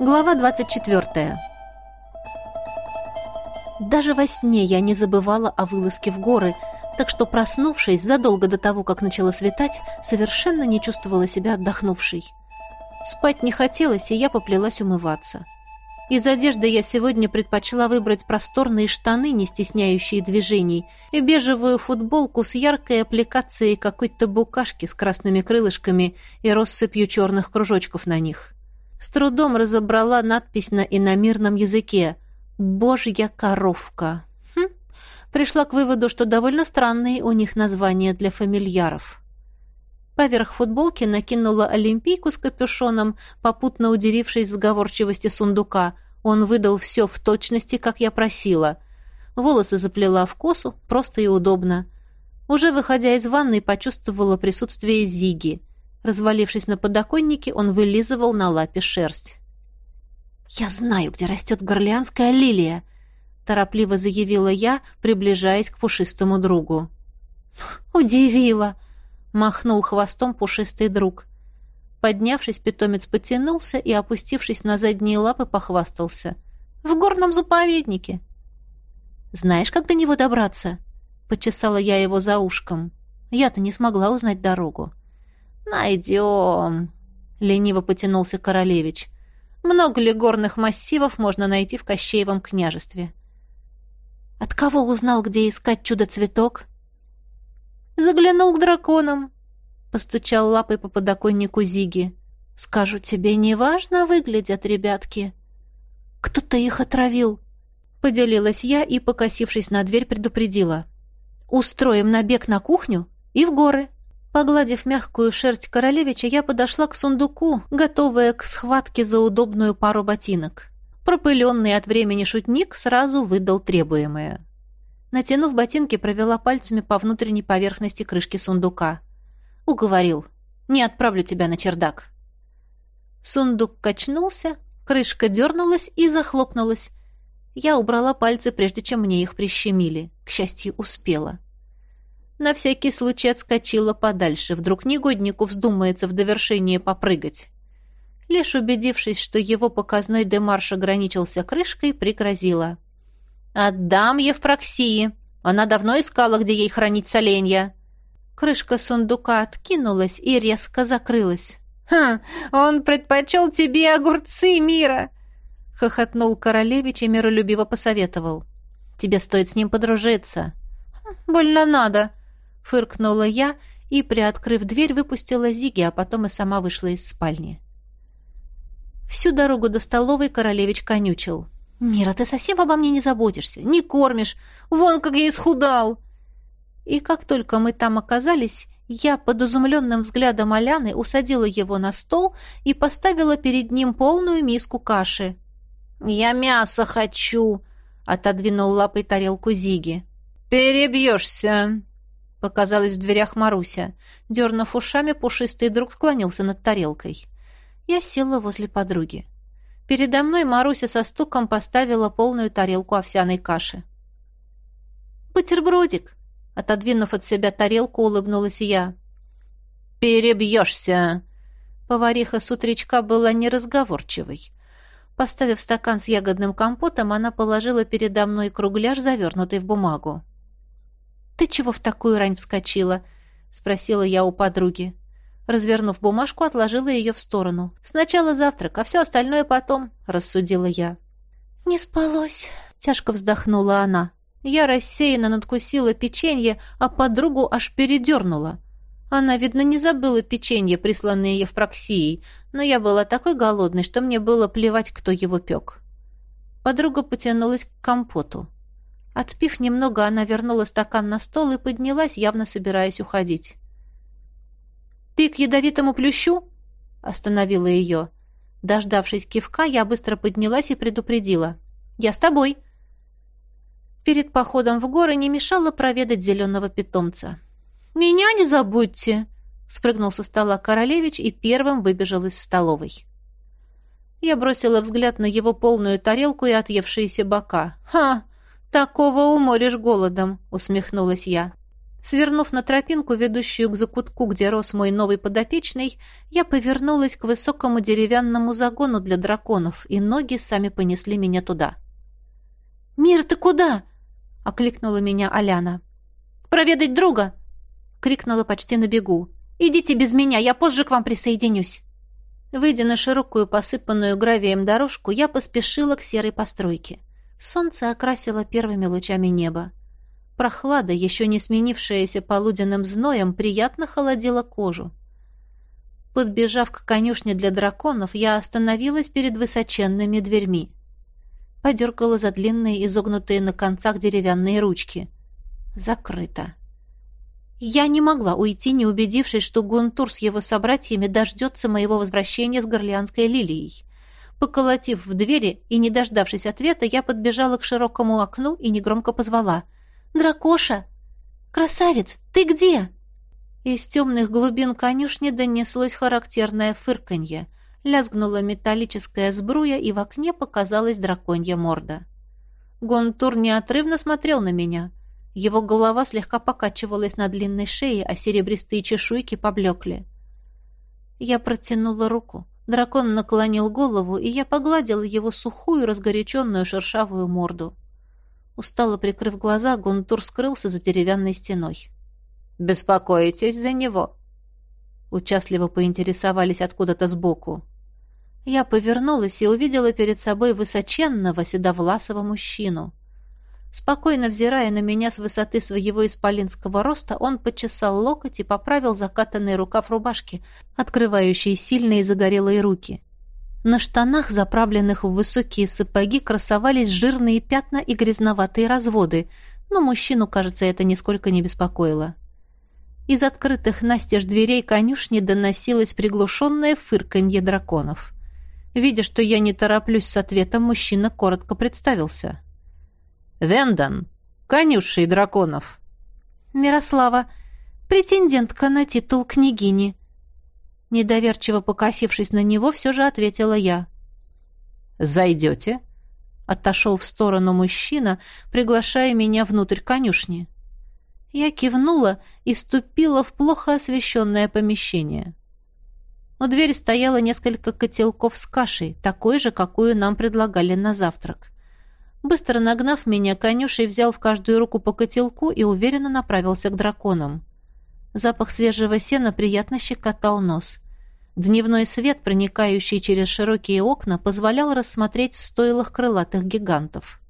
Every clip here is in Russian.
Глава 24. Даже во сне я не забывала о вылазке в горы, так что, проснувшись задолго до того, как начало светать, совершенно не чувствовала себя отдохнувшей. Спать не хотелось, и я поплелась умываться. Из одежды я сегодня предпочла выбрать просторные штаны, не стесняющие движений, и бежевую футболку с яркой аппликацией какой-то букашки с красными крылышками и россыпью черных кружочков на них. С трудом разобрала надпись на иномирном языке «Божья коровка». Хм. Пришла к выводу, что довольно странные у них названия для фамильяров. Поверх футболки накинула олимпийку с капюшоном, попутно удивившись сговорчивости сундука. Он выдал все в точности, как я просила. Волосы заплела в косу, просто и удобно. Уже выходя из ванной, почувствовала присутствие Зиги. Развалившись на подоконнике, он вылизывал на лапе шерсть. «Я знаю, где растет горлеанская лилия», — торопливо заявила я, приближаясь к пушистому другу. «Удивила!» — махнул хвостом пушистый друг. Поднявшись, питомец потянулся и, опустившись на задние лапы, похвастался. «В горном заповеднике!» «Знаешь, как до него добраться?» — почесала я его за ушком. Я-то не смогла узнать дорогу. «Найдем», — лениво потянулся королевич. «Много ли горных массивов можно найти в Кощеевом княжестве?» «От кого узнал, где искать чудо-цветок?» «Заглянул к драконам», — постучал лапой по подоконнику Зиги. «Скажу тебе, неважно выглядят ребятки». «Кто-то их отравил», — поделилась я и, покосившись на дверь, предупредила. «Устроим набег на кухню и в горы». Погладив мягкую шерсть королевича, я подошла к сундуку, готовая к схватке за удобную пару ботинок. Пропыленный от времени шутник сразу выдал требуемое. Натянув ботинки, провела пальцами по внутренней поверхности крышки сундука. Уговорил. «Не отправлю тебя на чердак». Сундук качнулся, крышка дернулась и захлопнулась. Я убрала пальцы, прежде чем мне их прищемили. К счастью, успела. На всякий случай отскочила подальше. Вдруг негоднику вздумается в довершение попрыгать. Лишь убедившись, что его показной демарш ограничился крышкой, пригрозила. «Отдам Евпроксии. Она давно искала, где ей хранить соленья». Крышка сундука откинулась и резко закрылась. «Хм, он предпочел тебе огурцы, Мира!» — хохотнул королевич и миролюбиво посоветовал. «Тебе стоит с ним подружиться». «Больно надо», Фыркнула я и, приоткрыв дверь, выпустила Зиги, а потом и сама вышла из спальни. Всю дорогу до столовой королевич конючил. «Мира, ты совсем обо мне не заботишься, не кормишь. Вон, как я исхудал!» И как только мы там оказались, я под изумленным взглядом Аляны усадила его на стол и поставила перед ним полную миску каши. «Я мясо хочу!» — отодвинул лапой тарелку Зиги. «Перебьешься!» Показалась в дверях Маруся. Дернув ушами, пушистый друг склонился над тарелкой. Я села возле подруги. Передо мной Маруся со стуком поставила полную тарелку овсяной каши. «Бутербродик!» Отодвинув от себя тарелку, улыбнулась я. «Перебьешься!» Повариха с утречка была неразговорчивой. Поставив стакан с ягодным компотом, она положила передо мной кругляш, завернутый в бумагу. «Ты чего в такую рань вскочила?» — спросила я у подруги. Развернув бумажку, отложила ее в сторону. «Сначала завтрак, а все остальное потом», — рассудила я. «Не спалось», — тяжко вздохнула она. Я рассеянно надкусила печенье, а подругу аж передернула. Она, видно, не забыла печенье, присланное Евпроксией, но я была такой голодной, что мне было плевать, кто его пек. Подруга потянулась к компоту. Отпив немного, она вернула стакан на стол и поднялась, явно собираясь уходить. «Ты к ядовитому плющу?» — остановила ее. Дождавшись кивка, я быстро поднялась и предупредила. «Я с тобой». Перед походом в горы не мешало проведать зеленого питомца. «Меня не забудьте!» — спрыгнул со стола королевич и первым выбежал из столовой. Я бросила взгляд на его полную тарелку и отъевшиеся бока. «Ха! «Такого уморишь голодом», — усмехнулась я. Свернув на тропинку, ведущую к закутку, где рос мой новый подопечный, я повернулась к высокому деревянному загону для драконов, и ноги сами понесли меня туда. «Мир, ты куда?» — окликнула меня Аляна. «Проведать друга!» — крикнула почти на бегу. «Идите без меня, я позже к вам присоединюсь!» Выйдя на широкую посыпанную гравием дорожку, я поспешила к серой постройке. Солнце окрасило первыми лучами неба. Прохлада, еще не сменившаяся полуденным зноем, приятно холодила кожу. Подбежав к конюшне для драконов, я остановилась перед высоченными дверьми. Подергала за длинные, изогнутые на концах деревянные ручки. Закрыто. Я не могла уйти, не убедившись, что Гунтур с его собратьями дождется моего возвращения с горлеанской лилией. Поколотив в двери и не дождавшись ответа, я подбежала к широкому окну и негромко позвала — Дракоша! Красавец, ты где?» Из темных глубин конюшни донеслось характерное фырканье. Лязгнула металлическая сбруя, и в окне показалась драконья морда. Гонтур неотрывно смотрел на меня. Его голова слегка покачивалась на длинной шее, а серебристые чешуйки поблекли. Я протянула руку. Дракон наклонил голову, и я погладила его сухую, разгоряченную шершавую морду. Устало прикрыв глаза, Гунтур скрылся за деревянной стеной. «Беспокоитесь за него?» Участливо поинтересовались откуда-то сбоку. Я повернулась и увидела перед собой высоченного седовласого мужчину. Спокойно взирая на меня с высоты своего исполинского роста, он почесал локоть и поправил закатанный рукав рубашки, открывающий сильные загорелые руки. На штанах, заправленных в высокие сапоги, красовались жирные пятна и грязноватые разводы, но мужчину, кажется, это нисколько не беспокоило. Из открытых настежь дверей конюшни доносилось приглушенное фырканье драконов. Видя, что я не тороплюсь с ответом, мужчина коротко представился. «Вендан, конюшей драконов». «Мирослава, претендентка на титул княгини», Недоверчиво покосившись на него, все же ответила я. «Зайдете?» Отошел в сторону мужчина, приглашая меня внутрь конюшни. Я кивнула и ступила в плохо освещенное помещение. У двери стояло несколько котелков с кашей, такой же, какую нам предлагали на завтрак. Быстро нагнав меня, конюшей взял в каждую руку по котелку и уверенно направился к драконам. Запах свежего сена приятно щекотал нос. Дневной свет, проникающий через широкие окна, позволял рассмотреть в стойлах крылатых гигантов.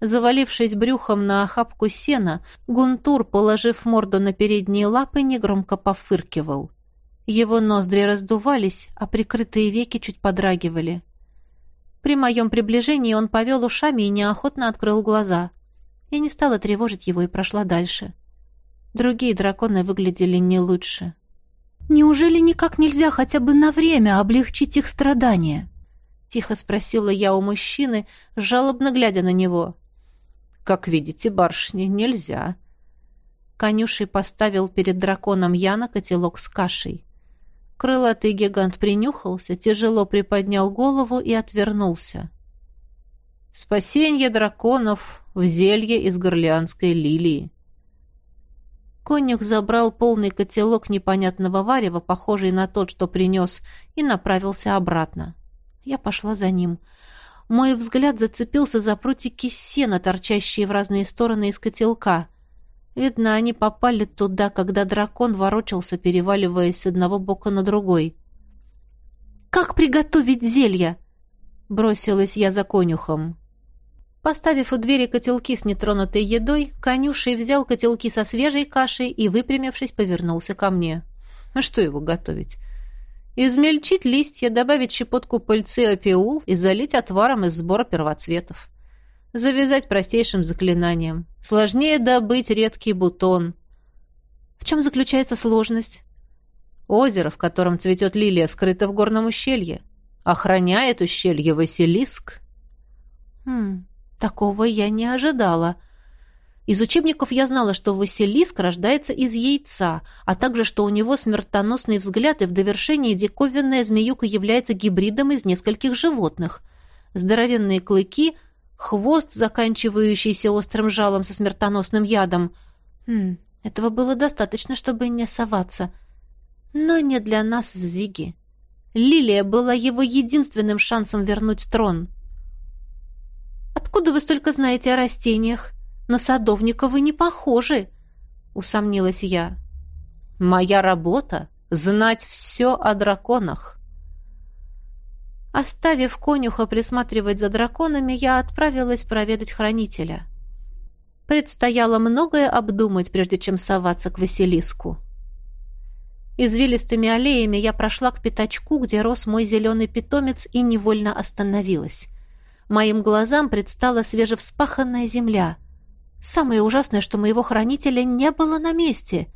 Завалившись брюхом на охапку сена, Гунтур, положив морду на передние лапы, негромко пофыркивал. Его ноздри раздувались, а прикрытые веки чуть подрагивали. При моем приближении он повел ушами и неохотно открыл глаза. Я не стала тревожить его и прошла дальше. — Другие драконы выглядели не лучше. «Неужели никак нельзя хотя бы на время облегчить их страдания?» Тихо спросила я у мужчины, жалобно глядя на него. «Как видите, барышни, нельзя». Конюший поставил перед драконом Яна котелок с кашей. Крылатый гигант принюхался, тяжело приподнял голову и отвернулся. «Спасенье драконов в зелье из горлеанской лилии», Конюх забрал полный котелок непонятного варева, похожий на тот, что принес, и направился обратно. Я пошла за ним. Мой взгляд зацепился за прутики сена, торчащие в разные стороны из котелка. Видно, они попали туда, когда дракон ворочался, переваливаясь с одного бока на другой. «Как приготовить зелье?» — бросилась я за конюхом. Поставив у двери котелки с нетронутой едой, конюшей взял котелки со свежей кашей и, выпрямившись, повернулся ко мне. А что его готовить? Измельчить листья, добавить щепотку пыльцы опиул и залить отваром из сбора первоцветов. Завязать простейшим заклинанием. Сложнее добыть редкий бутон. В чем заключается сложность? Озеро, в котором цветет лилия, скрыто в горном ущелье. Охраняет ущелье Василиск. Хм, Такого я не ожидала. Из учебников я знала, что Василиск рождается из яйца, а также, что у него смертоносный взгляд, и в довершении диковинная змеюка является гибридом из нескольких животных. Здоровенные клыки, хвост, заканчивающийся острым жалом со смертоносным ядом. Хм, Этого было достаточно, чтобы не соваться. Но не для нас с Зиги. Лилия была его единственным шансом вернуть трон. «Откуда вы столько знаете о растениях? На садовника вы не похожи», — усомнилась я. «Моя работа — знать все о драконах». Оставив конюха присматривать за драконами, я отправилась проведать хранителя. Предстояло многое обдумать, прежде чем соваться к Василиску. Извилистыми аллеями я прошла к пятачку, где рос мой зеленый питомец, и невольно остановилась. Моим глазам предстала свежевспаханная земля. Самое ужасное, что моего хранителя не было на месте.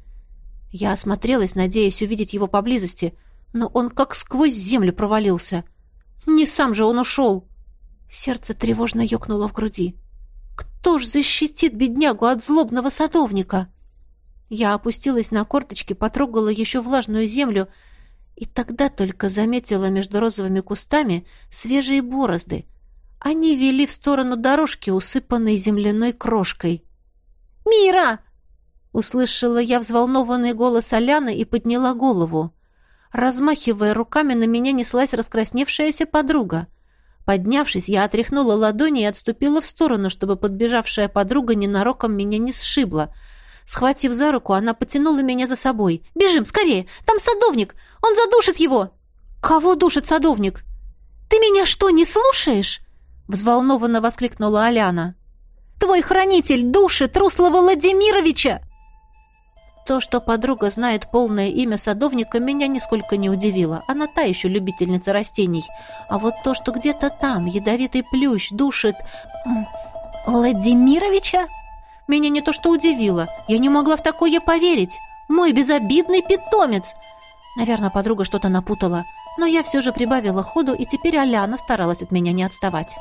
Я осмотрелась, надеясь увидеть его поблизости, но он как сквозь землю провалился. Не сам же он ушел. Сердце тревожно ёкнуло в груди. Кто ж защитит беднягу от злобного садовника? Я опустилась на корточки, потрогала еще влажную землю и тогда только заметила между розовыми кустами свежие борозды. Они вели в сторону дорожки, усыпанной земляной крошкой. «Мира!» — услышала я взволнованный голос Аляны и подняла голову. Размахивая руками, на меня неслась раскрасневшаяся подруга — Поднявшись, я отряхнула ладони и отступила в сторону, чтобы подбежавшая подруга ненароком меня не сшибла. Схватив за руку, она потянула меня за собой. «Бежим, скорее! Там садовник! Он задушит его!» «Кого душит садовник?» «Ты меня что, не слушаешь?» Взволнованно воскликнула Аляна. «Твой хранитель душит Руслова Владимировича!» То, что подруга знает полное имя садовника, меня нисколько не удивило. Она та еще любительница растений. А вот то, что где-то там ядовитый плющ душит... Владимировича? Меня не то что удивило. Я не могла в такое поверить. Мой безобидный питомец. Наверное, подруга что-то напутала. Но я все же прибавила ходу, и теперь Аляна старалась от меня не отставать.